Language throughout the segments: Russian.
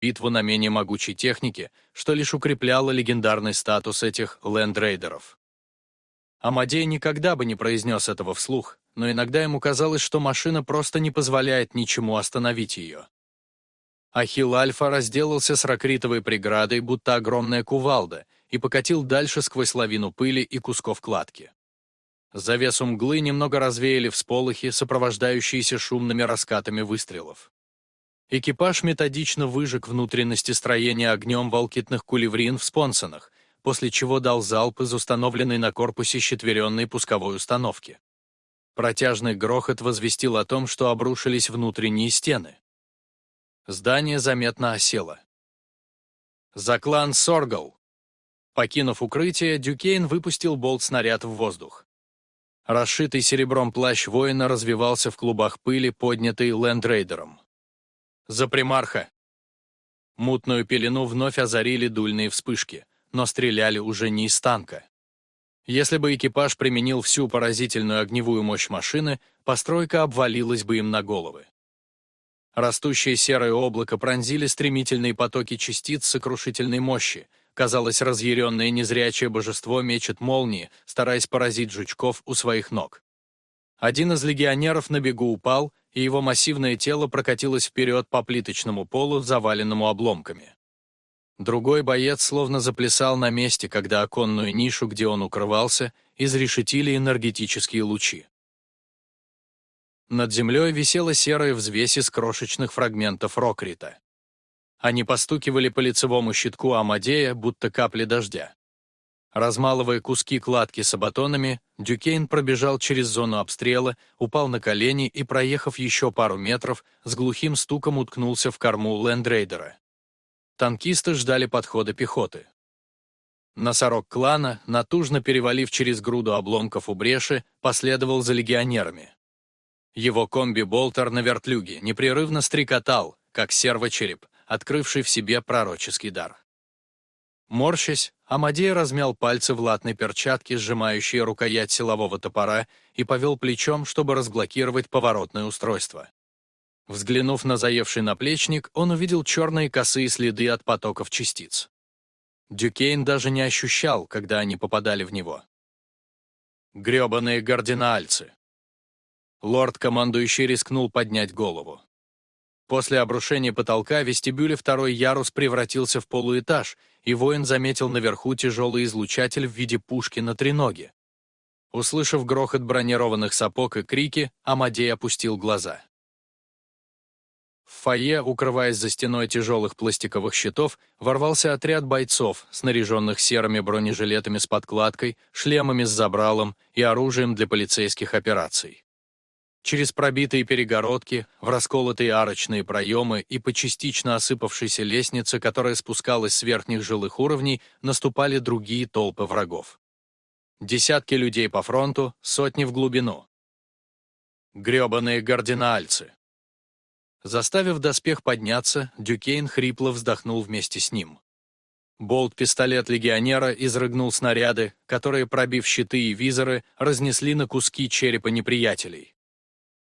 битву на менее могучей технике, что лишь укрепляло легендарный статус этих лендрейдеров. Амадей никогда бы не произнес этого вслух, но иногда ему казалось, что машина просто не позволяет ничему остановить ее. Ахилл Альфа разделался с ракритовой преградой, будто огромная кувалда, и покатил дальше сквозь лавину пыли и кусков кладки. Завесу мглы немного развеяли всполохи, сопровождающиеся шумными раскатами выстрелов. Экипаж методично выжег внутренности строения огнем волкитных кулеврин в спонсонах, после чего дал залп из установленной на корпусе щетверенной пусковой установки. Протяжный грохот возвестил о том, что обрушились внутренние стены. Здание заметно осело. «За клан Соргал!» Покинув укрытие, Дюкейн выпустил болт-снаряд в воздух. Расшитый серебром плащ воина развевался в клубах пыли, поднятой лендрейдером. «За примарха!» Мутную пелену вновь озарили дульные вспышки, но стреляли уже не из танка. Если бы экипаж применил всю поразительную огневую мощь машины, постройка обвалилась бы им на головы. Растущее серое облако пронзили стремительные потоки частиц сокрушительной мощи, Казалось, разъяренное незрячее божество мечет молнии, стараясь поразить жучков у своих ног. Один из легионеров на бегу упал, и его массивное тело прокатилось вперед по плиточному полу, заваленному обломками. Другой боец словно заплясал на месте, когда оконную нишу, где он укрывался, изрешетили энергетические лучи. Над землей висела серая взвесь из крошечных фрагментов рокрита. Они постукивали по лицевому щитку Амадея, будто капли дождя. Размалывая куски кладки с абатонами, Дюкейн пробежал через зону обстрела, упал на колени и, проехав еще пару метров, с глухим стуком уткнулся в корму лендрейдера. Танкисты ждали подхода пехоты. Носорог клана, натужно перевалив через груду обломков у бреши, последовал за легионерами. Его комби-болтер на вертлюге непрерывно стрекотал, как сервочереп, открывший в себе пророческий дар. Морщась, Амадей размял пальцы в латной перчатке, сжимающей рукоять силового топора, и повел плечом, чтобы разблокировать поворотное устройство. Взглянув на заевший наплечник, он увидел черные косые следы от потоков частиц. Дюкейн даже не ощущал, когда они попадали в него. Гребаные гардинальцы. Лорд-командующий рискнул поднять голову. После обрушения потолка вестибюля второй ярус превратился в полуэтаж, и воин заметил наверху тяжелый излучатель в виде пушки на треноге. Услышав грохот бронированных сапог и крики, Амадей опустил глаза. В фойе, укрываясь за стеной тяжелых пластиковых щитов, ворвался отряд бойцов, снаряженных серыми бронежилетами с подкладкой, шлемами с забралом и оружием для полицейских операций. Через пробитые перегородки, в расколотые арочные проемы и по частично осыпавшейся лестнице, которая спускалась с верхних жилых уровней, наступали другие толпы врагов. Десятки людей по фронту, сотни в глубину. Гребаные гардинальцы. Заставив доспех подняться, Дюкейн хрипло вздохнул вместе с ним. Болт-пистолет легионера изрыгнул снаряды, которые, пробив щиты и визоры, разнесли на куски черепа неприятелей.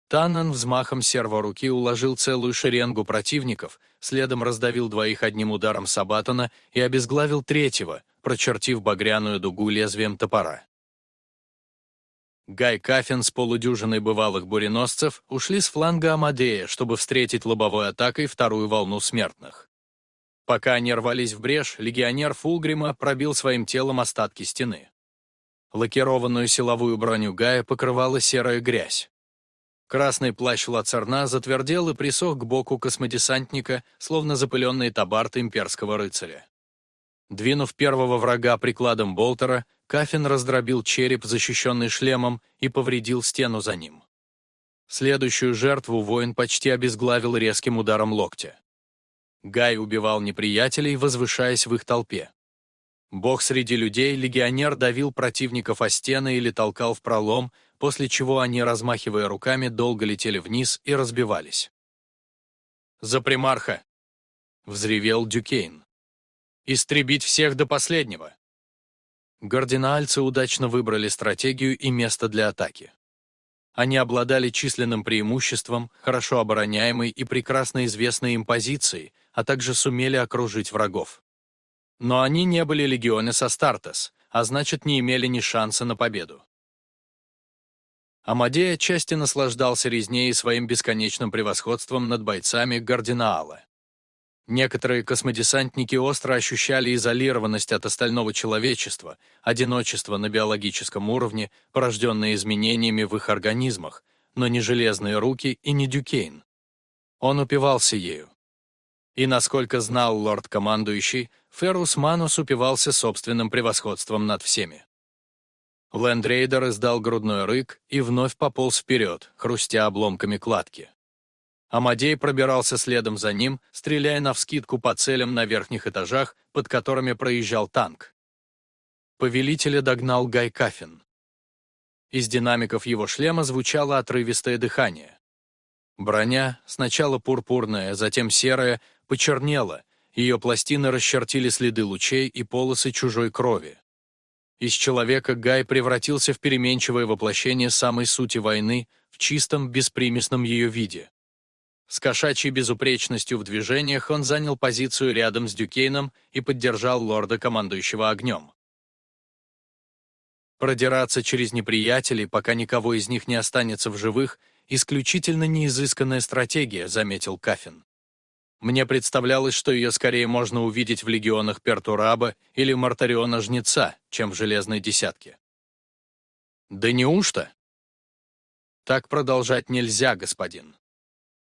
Таннен взмахом серворуки уложил целую шеренгу противников, следом раздавил двоих одним ударом Сабатона и обезглавил третьего, прочертив багряную дугу лезвием топора. Гай Кафин с полудюжиной бывалых буреносцев ушли с фланга Амадея, чтобы встретить лобовой атакой вторую волну смертных. Пока они рвались в брешь, легионер Фулгрима пробил своим телом остатки стены. Лакированную силовую броню Гая покрывала серая грязь. Красный плащ Лацарна затвердел и присох к боку космодесантника, словно запыленный табарт имперского рыцаря. Двинув первого врага прикладом болтера, Кафин раздробил череп, защищенный шлемом, и повредил стену за ним. Следующую жертву воин почти обезглавил резким ударом локтя. Гай убивал неприятелей, возвышаясь в их толпе. Бог среди людей, легионер давил противников о стены или толкал в пролом, после чего они, размахивая руками, долго летели вниз и разбивались. «За примарха!» — взревел Дюкейн. «Истребить всех до последнего!» Гардинальцы удачно выбрали стратегию и место для атаки. Они обладали численным преимуществом, хорошо обороняемой и прекрасно известной им позицией, а также сумели окружить врагов. Но они не были легионес астартес, а значит не имели ни шанса на победу. Амадей отчасти наслаждался резней своим бесконечным превосходством над бойцами Гардинаала. Некоторые космодесантники остро ощущали изолированность от остального человечества, одиночество на биологическом уровне, порожденное изменениями в их организмах, но не железные руки и не Дюкейн. Он упивался ею. И, насколько знал лорд-командующий, Феррус Манус упивался собственным превосходством над всеми. Лендрейдер издал грудной рык и вновь пополз вперед, хрустя обломками кладки. Амадей пробирался следом за ним, стреляя навскидку по целям на верхних этажах, под которыми проезжал танк. Повелителя догнал Гай Кафин. Из динамиков его шлема звучало отрывистое дыхание. Броня, сначала пурпурная, затем серая, почернела, ее пластины расчертили следы лучей и полосы чужой крови. Из человека Гай превратился в переменчивое воплощение самой сути войны в чистом, беспримесном ее виде. С кошачьей безупречностью в движениях он занял позицию рядом с Дюкейном и поддержал лорда, командующего огнем. Продираться через неприятелей, пока никого из них не останется в живых, исключительно неизысканная стратегия, заметил Кафин. Мне представлялось, что ее скорее можно увидеть в легионах Пертураба или Мартариона Жнеца, чем в Железной Десятке. Да неужто? Так продолжать нельзя, господин.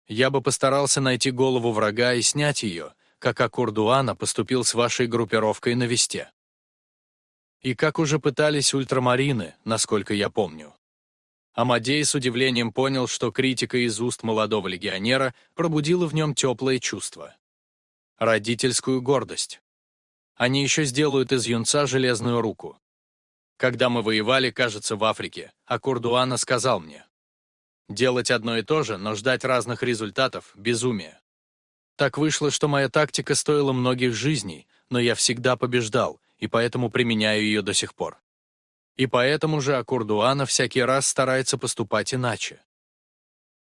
Я бы постарался найти голову врага и снять ее, как Акурдуана поступил с вашей группировкой на Весте. И как уже пытались ультрамарины, насколько я помню. Амадей с удивлением понял, что критика из уст молодого легионера пробудила в нем теплое чувство. Родительскую гордость. Они еще сделают из юнца железную руку. Когда мы воевали, кажется, в Африке, а Курдуана сказал мне. Делать одно и то же, но ждать разных результатов – безумие. Так вышло, что моя тактика стоила многих жизней, но я всегда побеждал, и поэтому применяю ее до сих пор. И поэтому же Акурдуана всякий раз старается поступать иначе.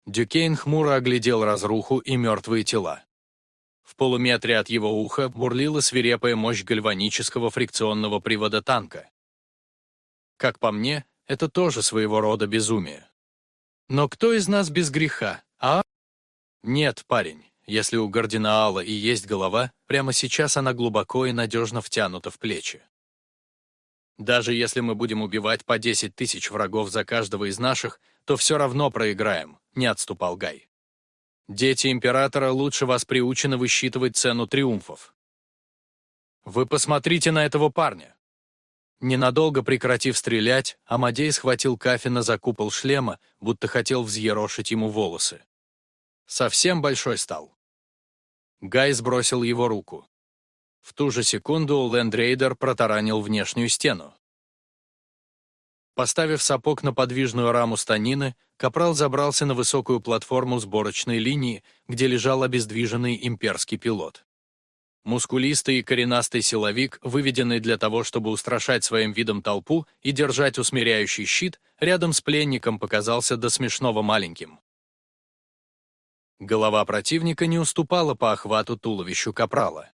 Дюкейн хмуро оглядел разруху и мертвые тела. В полуметре от его уха бурлила свирепая мощь гальванического фрикционного привода танка. Как по мне, это тоже своего рода безумие. Но кто из нас без греха, а? Нет, парень, если у Гардинаала и есть голова, прямо сейчас она глубоко и надежно втянута в плечи. Даже если мы будем убивать по 10 тысяч врагов за каждого из наших, то все равно проиграем», — не отступал Гай. «Дети Императора лучше вас приучены высчитывать цену триумфов. Вы посмотрите на этого парня!» Ненадолго прекратив стрелять, Амадей схватил Кафина за купол шлема, будто хотел взъерошить ему волосы. Совсем большой стал. Гай сбросил его руку. В ту же секунду Лендрейдер протаранил внешнюю стену. Поставив сапог на подвижную раму станины, Капрал забрался на высокую платформу сборочной линии, где лежал обездвиженный имперский пилот. Мускулистый и коренастый силовик, выведенный для того, чтобы устрашать своим видом толпу и держать усмиряющий щит, рядом с пленником показался до смешного маленьким. Голова противника не уступала по охвату туловищу Капрала.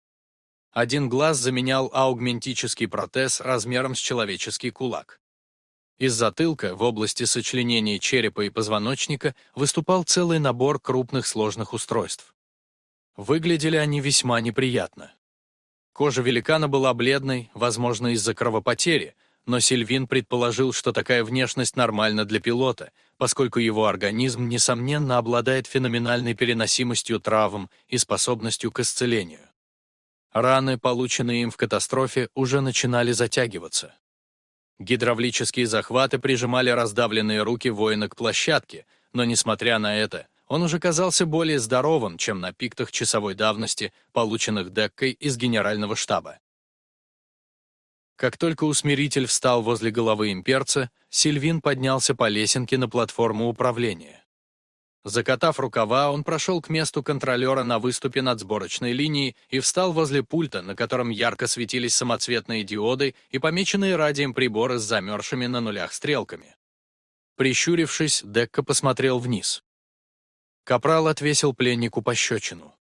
Один глаз заменял аугментический протез размером с человеческий кулак. Из затылка, в области сочленения черепа и позвоночника, выступал целый набор крупных сложных устройств. Выглядели они весьма неприятно. Кожа великана была бледной, возможно, из-за кровопотери, но Сильвин предположил, что такая внешность нормальна для пилота, поскольку его организм, несомненно, обладает феноменальной переносимостью травм и способностью к исцелению. Раны, полученные им в катастрофе, уже начинали затягиваться. Гидравлические захваты прижимали раздавленные руки воина к площадке, но, несмотря на это, он уже казался более здоровым, чем на пиктах часовой давности, полученных Деккой из генерального штаба. Как только усмиритель встал возле головы имперца, Сильвин поднялся по лесенке на платформу управления. Закатав рукава, он прошел к месту контролера на выступе над сборочной линией и встал возле пульта, на котором ярко светились самоцветные диоды и помеченные радием приборы с замерзшими на нулях стрелками. Прищурившись, Декка посмотрел вниз. Капрал отвесил пленнику пощечину.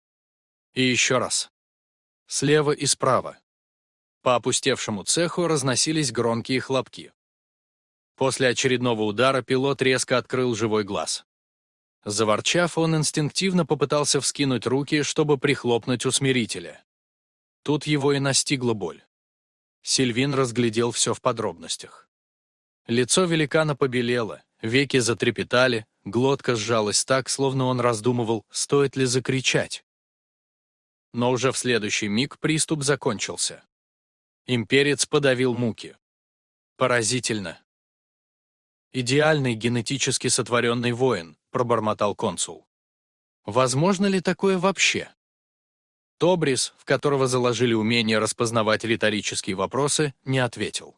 И еще раз. Слева и справа. По опустевшему цеху разносились громкие хлопки. После очередного удара пилот резко открыл живой глаз. Заворчав, он инстинктивно попытался вскинуть руки, чтобы прихлопнуть усмирителя. Тут его и настигла боль. Сильвин разглядел все в подробностях. Лицо великана побелело, веки затрепетали, глотка сжалась так, словно он раздумывал, стоит ли закричать. Но уже в следующий миг приступ закончился. Имперец подавил муки. Поразительно. «Идеальный генетически сотворенный воин», — пробормотал консул. «Возможно ли такое вообще?» Тобрис, в которого заложили умение распознавать риторические вопросы, не ответил.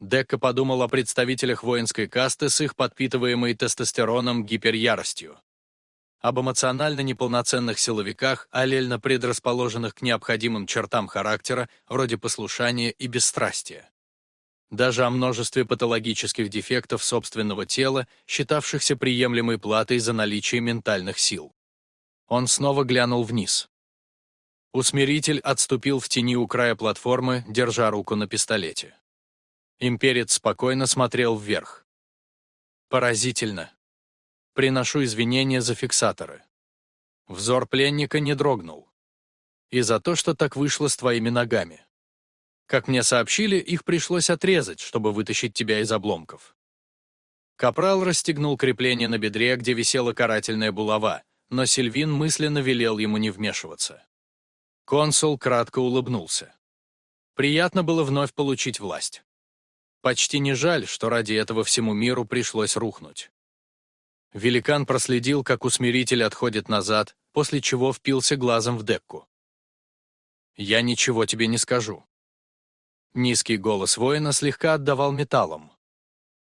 Декка подумал о представителях воинской касты с их подпитываемой тестостероном гиперяростью. Об эмоционально неполноценных силовиках, аллельно предрасположенных к необходимым чертам характера, вроде послушания и бесстрастия даже о множестве патологических дефектов собственного тела, считавшихся приемлемой платой за наличие ментальных сил. Он снова глянул вниз. Усмиритель отступил в тени у края платформы, держа руку на пистолете. Имперец спокойно смотрел вверх. Поразительно. Приношу извинения за фиксаторы. Взор пленника не дрогнул. И за то, что так вышло с твоими ногами. Как мне сообщили, их пришлось отрезать, чтобы вытащить тебя из обломков. Капрал расстегнул крепление на бедре, где висела карательная булава, но Сильвин мысленно велел ему не вмешиваться. Консул кратко улыбнулся. Приятно было вновь получить власть. Почти не жаль, что ради этого всему миру пришлось рухнуть. Великан проследил, как усмиритель отходит назад, после чего впился глазом в декку. «Я ничего тебе не скажу. Низкий голос воина слегка отдавал металлом.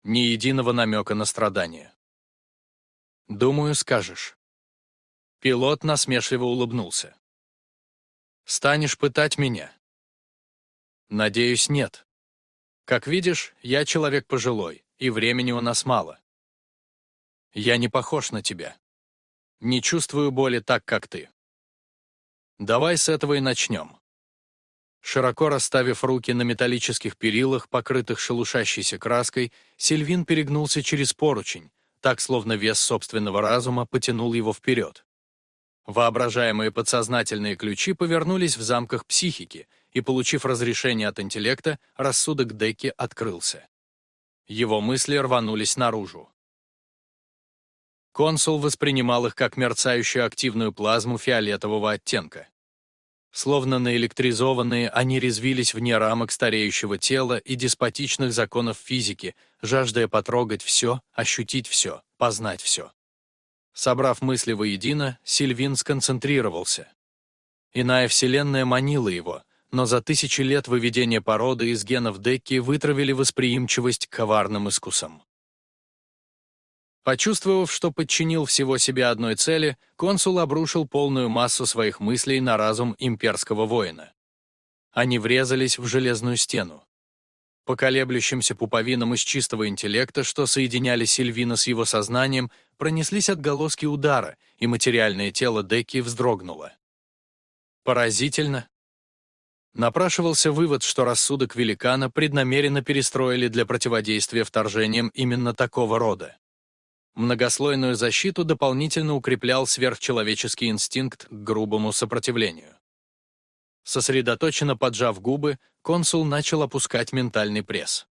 Ни единого намека на страдание. «Думаю, скажешь». Пилот насмешливо улыбнулся. «Станешь пытать меня?» «Надеюсь, нет. Как видишь, я человек пожилой, и времени у нас мало. Я не похож на тебя. Не чувствую боли так, как ты. Давай с этого и начнем. Широко расставив руки на металлических перилах, покрытых шелушащейся краской, Сильвин перегнулся через поручень, так словно вес собственного разума потянул его вперед. Воображаемые подсознательные ключи повернулись в замках психики, и, получив разрешение от интеллекта, рассудок Деки открылся. Его мысли рванулись наружу. Консул воспринимал их как мерцающую активную плазму фиолетового оттенка. Словно наэлектризованные, они резвились вне рамок стареющего тела и деспотичных законов физики, жаждая потрогать все, ощутить все, познать все. Собрав мысли воедино, Сильвин сконцентрировался. Иная вселенная манила его, но за тысячи лет выведения породы из генов Декки вытравили восприимчивость к коварным искусам. Почувствовав, что подчинил всего себя одной цели, консул обрушил полную массу своих мыслей на разум имперского воина. Они врезались в железную стену. По колеблющимся пуповинам из чистого интеллекта, что соединяли Сильвина с его сознанием, пронеслись отголоски удара, и материальное тело Деки вздрогнуло. Поразительно. Напрашивался вывод, что рассудок великана преднамеренно перестроили для противодействия вторжениям именно такого рода. Многослойную защиту дополнительно укреплял сверхчеловеческий инстинкт к грубому сопротивлению. Сосредоточенно поджав губы, консул начал опускать ментальный пресс.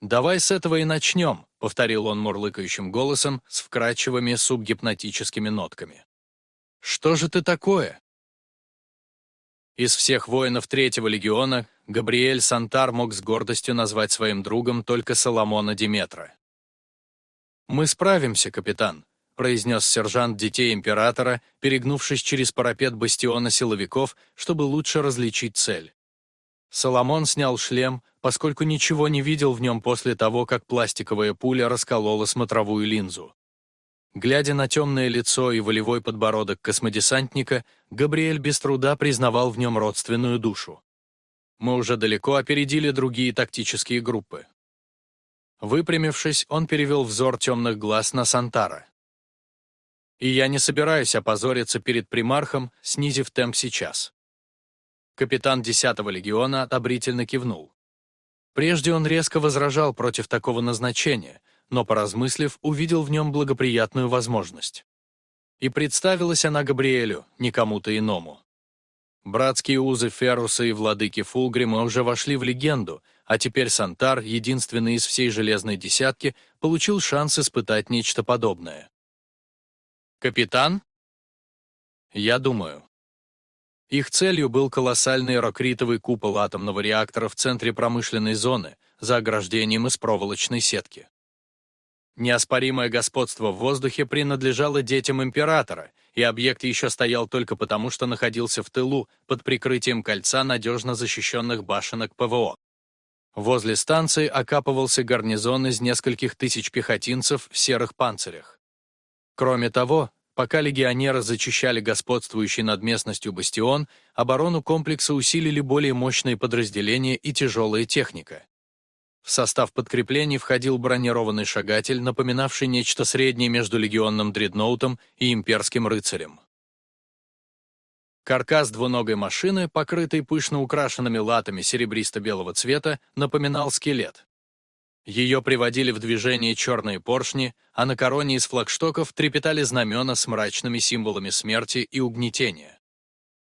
«Давай с этого и начнем», — повторил он мурлыкающим голосом с вкрадчивыми субгипнотическими нотками. «Что же ты такое?» Из всех воинов Третьего легиона Габриэль Сантар мог с гордостью назвать своим другом только Соломона Диметра. «Мы справимся, капитан», — произнес сержант детей императора, перегнувшись через парапет бастиона силовиков, чтобы лучше различить цель. Соломон снял шлем, поскольку ничего не видел в нем после того, как пластиковая пуля расколола смотровую линзу. Глядя на темное лицо и волевой подбородок космодесантника, Габриэль без труда признавал в нем родственную душу. Мы уже далеко опередили другие тактические группы. Выпрямившись, он перевел взор темных глаз на Сантара. И я не собираюсь опозориться перед примархом, снизив темп сейчас. Капитан 10-го легиона одобрительно кивнул. Прежде он резко возражал против такого назначения, но, поразмыслив, увидел в нем благоприятную возможность. И представилась она Габриэлю, не кому-то иному. Братские узы Феруса и владыки Фулгрима уже вошли в легенду, а теперь Сантар, единственный из всей Железной Десятки, получил шанс испытать нечто подобное. «Капитан?» «Я думаю». Их целью был колоссальный рокритовый купол атомного реактора в центре промышленной зоны, за ограждением из проволочной сетки. Неоспоримое господство в воздухе принадлежало детям императора, и объект еще стоял только потому, что находился в тылу, под прикрытием кольца надежно защищенных башенок ПВО. Возле станции окапывался гарнизон из нескольких тысяч пехотинцев в серых панцирях. Кроме того, пока легионеры зачищали господствующий над местностью бастион, оборону комплекса усилили более мощные подразделения и тяжелая техника. В состав подкреплений входил бронированный шагатель, напоминавший нечто среднее между легионным дредноутом и имперским рыцарем. Каркас двуногой машины, покрытый пышно украшенными латами серебристо-белого цвета, напоминал скелет. Ее приводили в движение черные поршни, а на короне из флагштоков трепетали знамена с мрачными символами смерти и угнетения.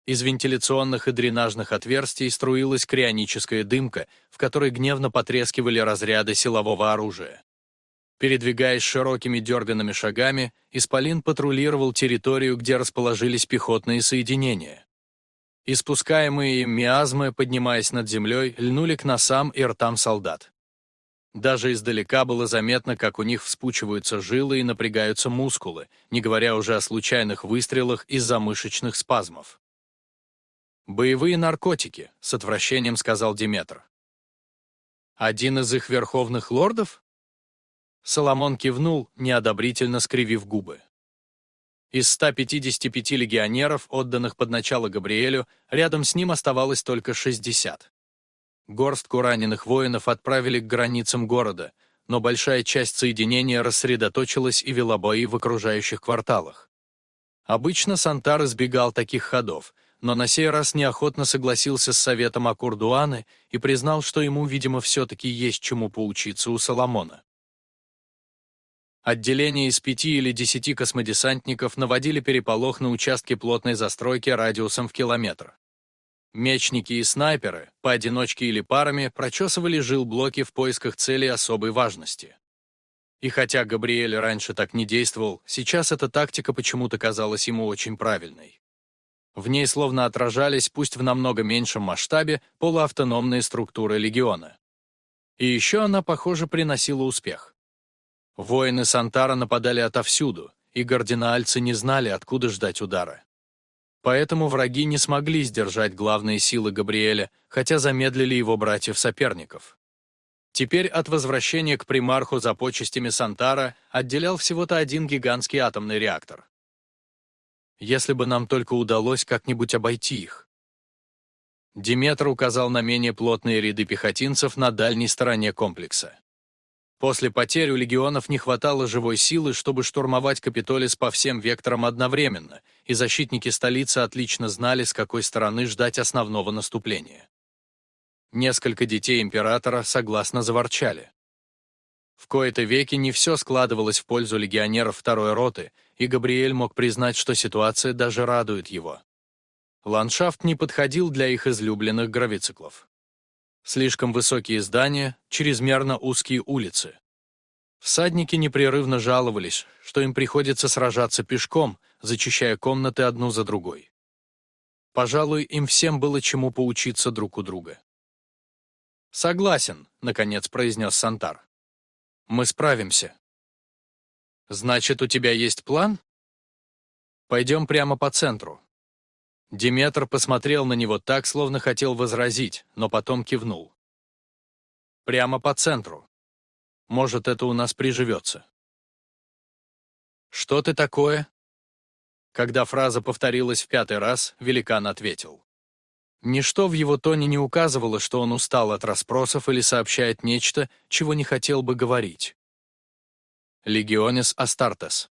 Из вентиляционных и дренажных отверстий струилась крионическая дымка, в которой гневно потрескивали разряды силового оружия. Передвигаясь широкими дерганными шагами, Исполин патрулировал территорию, где расположились пехотные соединения. Испускаемые им миазмы, поднимаясь над землей, льнули к носам и ртам солдат. Даже издалека было заметно, как у них вспучиваются жилы и напрягаются мускулы, не говоря уже о случайных выстрелах из-за мышечных спазмов. «Боевые наркотики», — с отвращением сказал Диметр. «Один из их верховных лордов?» Соломон кивнул, неодобрительно скривив губы. Из 155 легионеров, отданных под начало Габриэлю, рядом с ним оставалось только 60. Горстку раненых воинов отправили к границам города, но большая часть соединения рассредоточилась и вела бои в окружающих кварталах. Обычно Сантар избегал таких ходов, но на сей раз неохотно согласился с советом Акурдуаны и признал, что ему, видимо, все-таки есть чему поучиться у Соломона. Отделение из пяти или десяти космодесантников наводили переполох на участке плотной застройки радиусом в километр. Мечники и снайперы, поодиночке или парами, прочесывали жилблоки в поисках целей особой важности. И хотя Габриэль раньше так не действовал, сейчас эта тактика почему-то казалась ему очень правильной. В ней словно отражались, пусть в намного меньшем масштабе, полуавтономные структуры легиона. И еще она, похоже, приносила успех. Воины Сантара нападали отовсюду, и гардинаальцы не знали, откуда ждать удара. Поэтому враги не смогли сдержать главные силы Габриэля, хотя замедлили его братьев-соперников. Теперь от возвращения к примарху за почестями Сантара отделял всего-то один гигантский атомный реактор если бы нам только удалось как-нибудь обойти их. Диметр указал на менее плотные ряды пехотинцев на дальней стороне комплекса. После потерь у легионов не хватало живой силы, чтобы штурмовать Капитолис по всем векторам одновременно, и защитники столицы отлично знали, с какой стороны ждать основного наступления. Несколько детей императора согласно заворчали. В кои-то веки не все складывалось в пользу легионеров второй роты, и Габриэль мог признать, что ситуация даже радует его. Ландшафт не подходил для их излюбленных гравициклов. Слишком высокие здания, чрезмерно узкие улицы. Всадники непрерывно жаловались, что им приходится сражаться пешком, зачищая комнаты одну за другой. Пожалуй, им всем было чему поучиться друг у друга. «Согласен», — наконец произнес Сантар. «Мы справимся». Значит, у тебя есть план? Пойдем прямо по центру. Диметр посмотрел на него так, словно хотел возразить, но потом кивнул. Прямо по центру. Может, это у нас приживется. Что ты такое? Когда фраза повторилась в пятый раз, великан ответил. Ничто в его тоне не указывало, что он устал от расспросов или сообщает нечто, чего не хотел бы говорить. Легионес Астартес.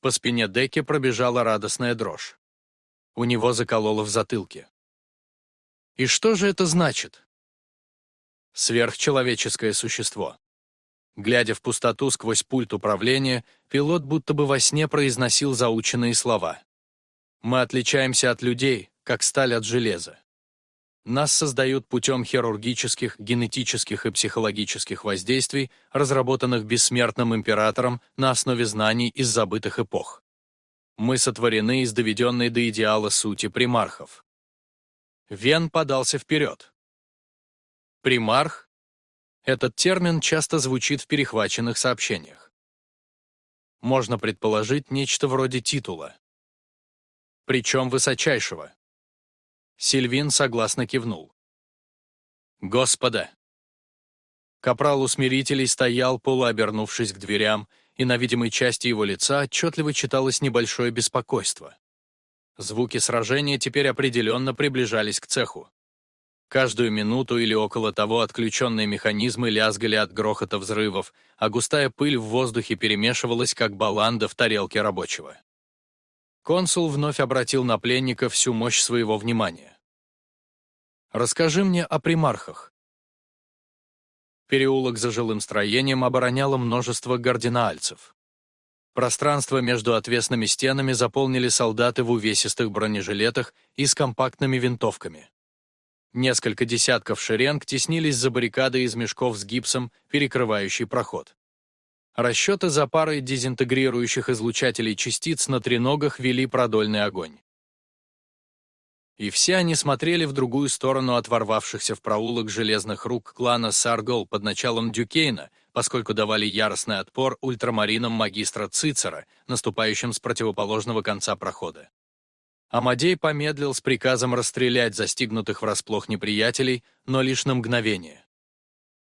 По спине Деки пробежала радостная дрожь. У него закололо в затылке. И что же это значит? Сверхчеловеческое существо. Глядя в пустоту сквозь пульт управления, пилот будто бы во сне произносил заученные слова. «Мы отличаемся от людей, как сталь от железа. Нас создают путем хирургических, генетических и психологических воздействий, разработанных бессмертным императором на основе знаний из забытых эпох. Мы сотворены из доведенной до идеала сути примархов. Вен подался вперед. Примарх? Этот термин часто звучит в перехваченных сообщениях. Можно предположить нечто вроде титула. Причем высочайшего. Сильвин согласно кивнул. «Господа!» Капрал усмирителей стоял, полуобернувшись к дверям, и на видимой части его лица отчетливо читалось небольшое беспокойство. Звуки сражения теперь определенно приближались к цеху. Каждую минуту или около того отключенные механизмы лязгали от грохота взрывов, а густая пыль в воздухе перемешивалась, как баланда в тарелке рабочего. Консул вновь обратил на пленника всю мощь своего внимания. «Расскажи мне о примархах». Переулок за жилым строением обороняло множество гардинаальцев. Пространство между отвесными стенами заполнили солдаты в увесистых бронежилетах и с компактными винтовками. Несколько десятков шеренг теснились за баррикадой из мешков с гипсом, перекрывающей проход. Расчеты за парой дезинтегрирующих излучателей частиц на треногах вели продольный огонь. И все они смотрели в другую сторону от ворвавшихся в проулок железных рук клана Саргол под началом Дюкейна, поскольку давали яростный отпор ультрамаринам магистра Цицера, наступающим с противоположного конца прохода. Амадей помедлил с приказом расстрелять застигнутых врасплох неприятелей, но лишь на мгновение.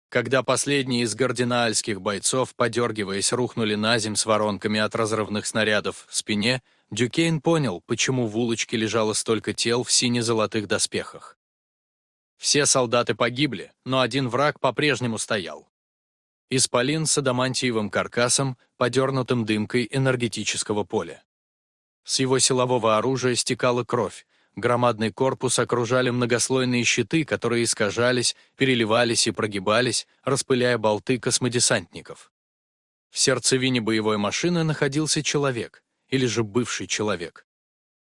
Когда последние из гардинаальских бойцов, подергиваясь, рухнули наземь с воронками от разрывных снарядов в спине, Дюкейн понял, почему в улочке лежало столько тел в сине-золотых доспехах. Все солдаты погибли, но один враг по-прежнему стоял. Исполин с адамантиевым каркасом, подернутым дымкой энергетического поля. С его силового оружия стекала кровь, Громадный корпус окружали многослойные щиты, которые искажались, переливались и прогибались, распыляя болты космодесантников. В сердцевине боевой машины находился человек, или же бывший человек.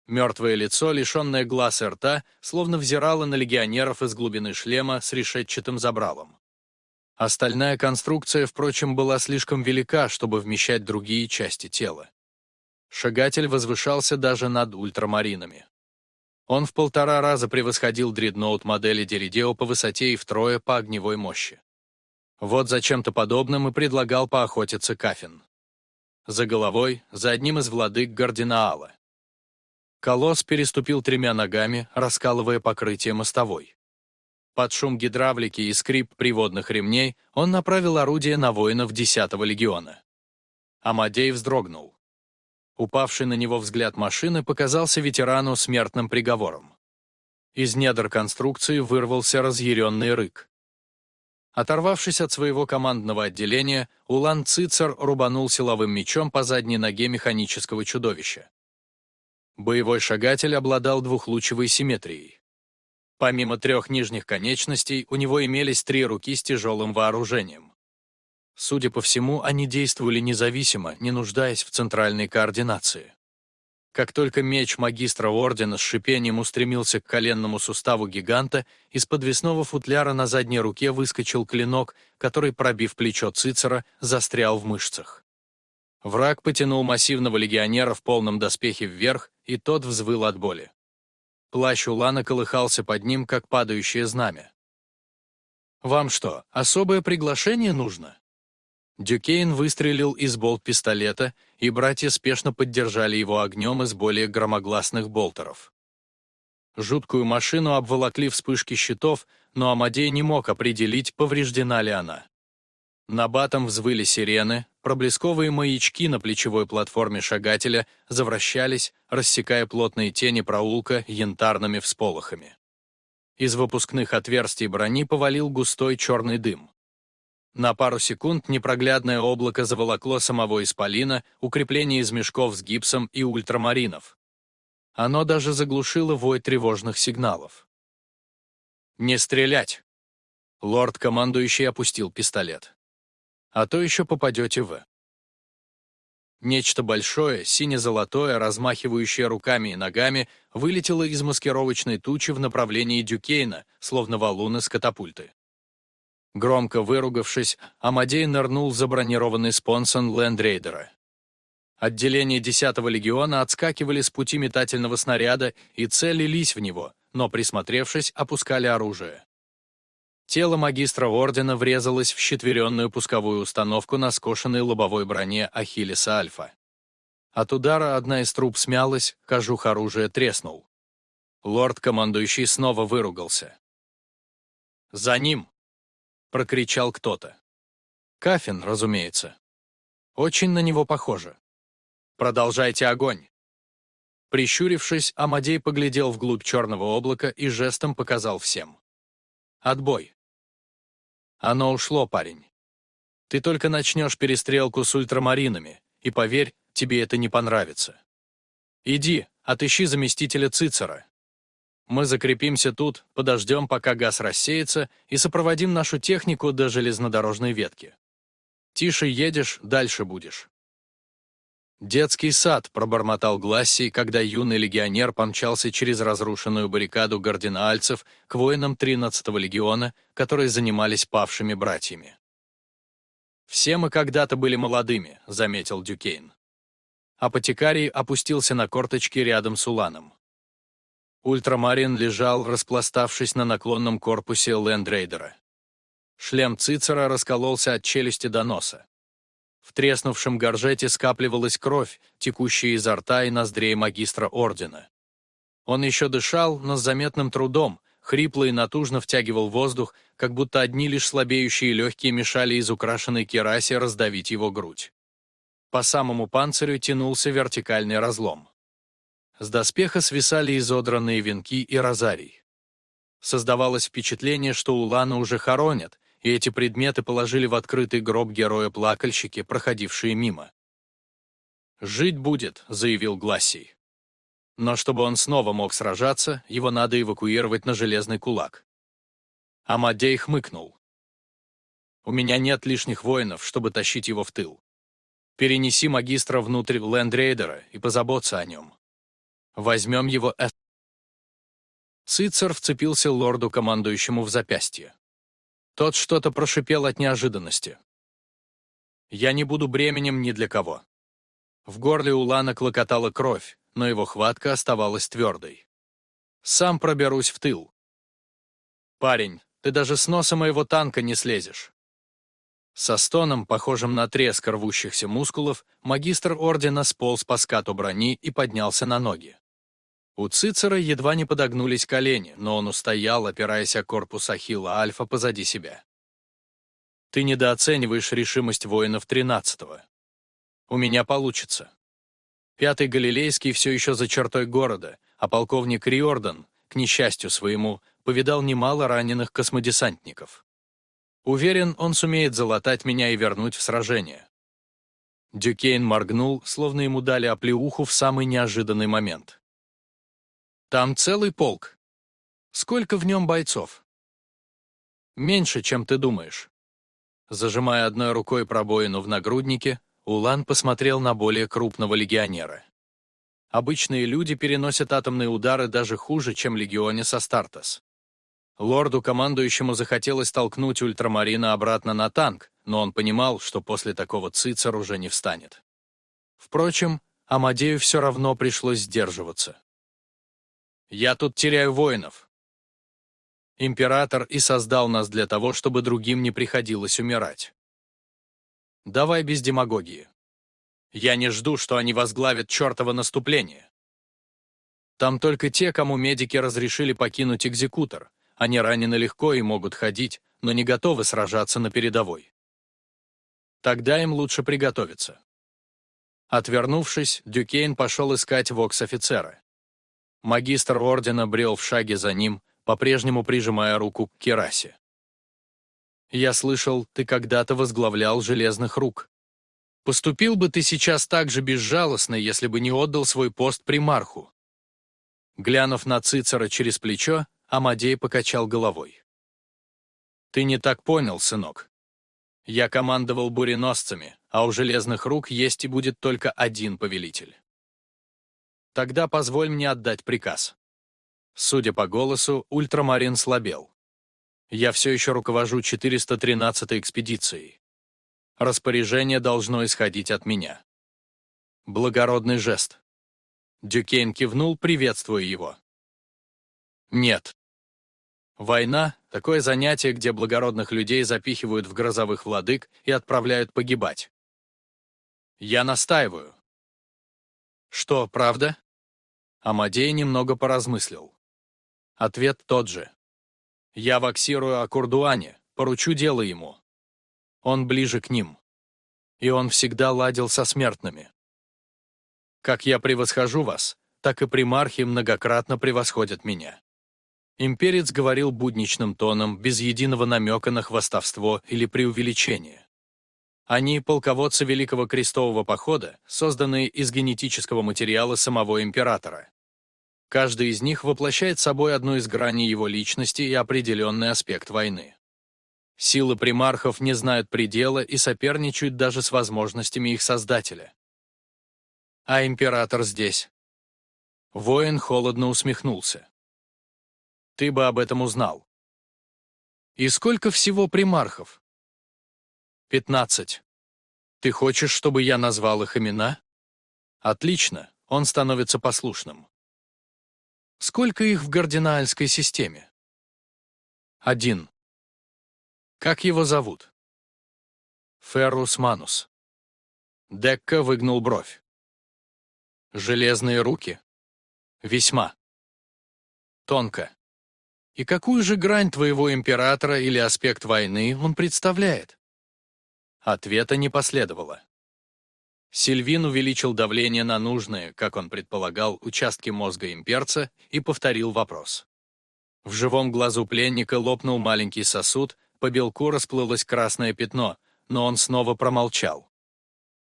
Мертвое лицо, лишенное глаз и рта, словно взирало на легионеров из глубины шлема с решетчатым забралом. Остальная конструкция, впрочем, была слишком велика, чтобы вмещать другие части тела. Шагатель возвышался даже над ультрамаринами. Он в полтора раза превосходил дредноут модели Деридео по высоте и втрое по огневой мощи. Вот за чем-то подобным и предлагал поохотиться Кафин. За головой, за одним из владык Гардинаала. Колосс переступил тремя ногами, раскалывая покрытие мостовой. Под шум гидравлики и скрип приводных ремней он направил орудие на воинов 10-го легиона. Амадей вздрогнул. Упавший на него взгляд машины показался ветерану смертным приговором. Из недр конструкции вырвался разъяренный рык. Оторвавшись от своего командного отделения, Улан Цицер рубанул силовым мечом по задней ноге механического чудовища. Боевой шагатель обладал двухлучевой симметрией. Помимо трех нижних конечностей, у него имелись три руки с тяжелым вооружением. Судя по всему, они действовали независимо, не нуждаясь в центральной координации. Как только меч магистра ордена с шипением устремился к коленному суставу гиганта, из подвесного футляра на задней руке выскочил клинок, который, пробив плечо Цицера, застрял в мышцах. Враг потянул массивного легионера в полном доспехе вверх, и тот взвыл от боли. Плащ Улана колыхался под ним, как падающее знамя. «Вам что, особое приглашение нужно?» Дюкейн выстрелил из болт-пистолета, и братья спешно поддержали его огнем из более громогласных болтеров. Жуткую машину обволокли вспышки щитов, но Амадей не мог определить, повреждена ли она. Набатом взвыли сирены, проблесковые маячки на плечевой платформе шагателя завращались, рассекая плотные тени проулка янтарными всполохами. Из выпускных отверстий брони повалил густой черный дым. На пару секунд непроглядное облако заволокло самого исполина, укрепление из мешков с гипсом и ультрамаринов. Оно даже заглушило вой тревожных сигналов. «Не стрелять!» Лорд-командующий опустил пистолет. «А то еще попадете в...» Нечто большое, сине-золотое, размахивающее руками и ногами, вылетело из маскировочной тучи в направлении Дюкейна, словно валун из катапульты. Громко выругавшись, Амадей нырнул за бронированный спонсон Лэндрейдера. Отделения 10-го легиона отскакивали с пути метательного снаряда и целились в него, но, присмотревшись, опускали оружие. Тело магистра ордена врезалось в щетверенную пусковую установку на скошенной лобовой броне Ахиллеса Альфа. От удара одна из труб смялась, кожух оружия треснул. Лорд-командующий снова выругался. «За ним!» — прокричал кто-то. Кафин, разумеется. Очень на него похоже. «Продолжайте огонь!» Прищурившись, Амадей поглядел вглубь черного облака и жестом показал всем. «Отбой!» Оно ушло, парень. Ты только начнешь перестрелку с ультрамаринами, и поверь, тебе это не понравится. Иди, отыщи заместителя Цицера. Мы закрепимся тут, подождем, пока газ рассеется, и сопроводим нашу технику до железнодорожной ветки. Тише едешь, дальше будешь. «Детский сад», — пробормотал Гласси, когда юный легионер помчался через разрушенную баррикаду гардинальцев к воинам 13-го легиона, которые занимались павшими братьями. «Все мы когда-то были молодыми», — заметил Дюкейн. Апотекарий опустился на корточки рядом с Уланом. Ультрамарин лежал, распластавшись на наклонном корпусе лендрейдера. Шлем Цицера раскололся от челюсти до носа. В треснувшем горжете скапливалась кровь, текущая изо рта и ноздрей магистра ордена. Он еще дышал, но с заметным трудом, хрипло и натужно втягивал воздух, как будто одни лишь слабеющие легкие мешали из украшенной кераси раздавить его грудь. По самому панцирю тянулся вертикальный разлом. С доспеха свисали изодранные венки и розарий. Создавалось впечатление, что Улана уже хоронят, и эти предметы положили в открытый гроб героя-плакальщики, проходившие мимо. «Жить будет», — заявил Глассий. Но чтобы он снова мог сражаться, его надо эвакуировать на железный кулак. Амадей хмыкнул. «У меня нет лишних воинов, чтобы тащить его в тыл. Перенеси магистра внутрь лендрейдера и позаботься о нем. Возьмем его эс...» Цицер вцепился лорду-командующему в запястье. Тот что-то прошипел от неожиданности. «Я не буду бременем ни для кого». В горле Улана клокотала кровь, но его хватка оставалась твердой. «Сам проберусь в тыл». «Парень, ты даже с носа моего танка не слезешь». Со стоном, похожим на треск рвущихся мускулов, магистр ордена сполз по скату брони и поднялся на ноги. У Цицера едва не подогнулись колени, но он устоял, опираясь о корпус Ахилла Альфа позади себя. «Ты недооцениваешь решимость воинов 13-го. У меня получится». Пятый Галилейский все еще за чертой города, а полковник Риордан, к несчастью своему, повидал немало раненых космодесантников. Уверен, он сумеет залатать меня и вернуть в сражение. Дюкейн моргнул, словно ему дали оплеуху в самый неожиданный момент. Там целый полк. Сколько в нем бойцов? Меньше, чем ты думаешь. Зажимая одной рукой пробоину в нагруднике, Улан посмотрел на более крупного легионера. Обычные люди переносят атомные удары даже хуже, чем легионес астартес. Лорду-командующему захотелось толкнуть ультрамарина обратно на танк, но он понимал, что после такого цицер уже не встанет. Впрочем, Амадею все равно пришлось сдерживаться. Я тут теряю воинов. Император и создал нас для того, чтобы другим не приходилось умирать. Давай без демагогии. Я не жду, что они возглавят чертово наступление. Там только те, кому медики разрешили покинуть экзекутор. Они ранены легко и могут ходить, но не готовы сражаться на передовой. Тогда им лучше приготовиться. Отвернувшись, Дюкейн пошел искать вокс-офицера. Магистр ордена брел в шаге за ним, по-прежнему прижимая руку к кирасе. Я слышал, ты когда-то возглавлял железных рук. Поступил бы ты сейчас так же безжалостно, если бы не отдал свой пост примарху. Глянув на Цицера через плечо, Амадей покачал головой. «Ты не так понял, сынок. Я командовал буреносцами, а у железных рук есть и будет только один повелитель. Тогда позволь мне отдать приказ». Судя по голосу, ультрамарин слабел. «Я все еще руковожу 413-й экспедицией. Распоряжение должно исходить от меня». Благородный жест. Дюкейн кивнул, приветствуя его. Нет. Война — такое занятие, где благородных людей запихивают в грозовых владык и отправляют погибать. Я настаиваю. Что, правда? Амадей немного поразмыслил. Ответ тот же. Я воксирую Акурдуане, поручу дело ему. Он ближе к ним. И он всегда ладил со смертными. Как я превосхожу вас, так и примархи многократно превосходят меня. Имперец говорил будничным тоном, без единого намека на хвастовство или преувеличение. Они — полководцы Великого Крестового Похода, созданные из генетического материала самого императора. Каждый из них воплощает собой одну из граней его личности и определенный аспект войны. Силы примархов не знают предела и соперничают даже с возможностями их создателя. А император здесь. Воин холодно усмехнулся. Ты бы об этом узнал. И сколько всего примархов? Пятнадцать. Ты хочешь, чтобы я назвал их имена? Отлично, он становится послушным. Сколько их в кардинальской системе? Один. Как его зовут? Феррус Манус. Декка выгнул бровь. Железные руки? Весьма. Тонко. И какую же грань твоего императора или аспект войны он представляет? Ответа не последовало. Сильвин увеличил давление на нужные, как он предполагал, участки мозга имперца и повторил вопрос. В живом глазу пленника лопнул маленький сосуд, по белку расплылось красное пятно, но он снова промолчал.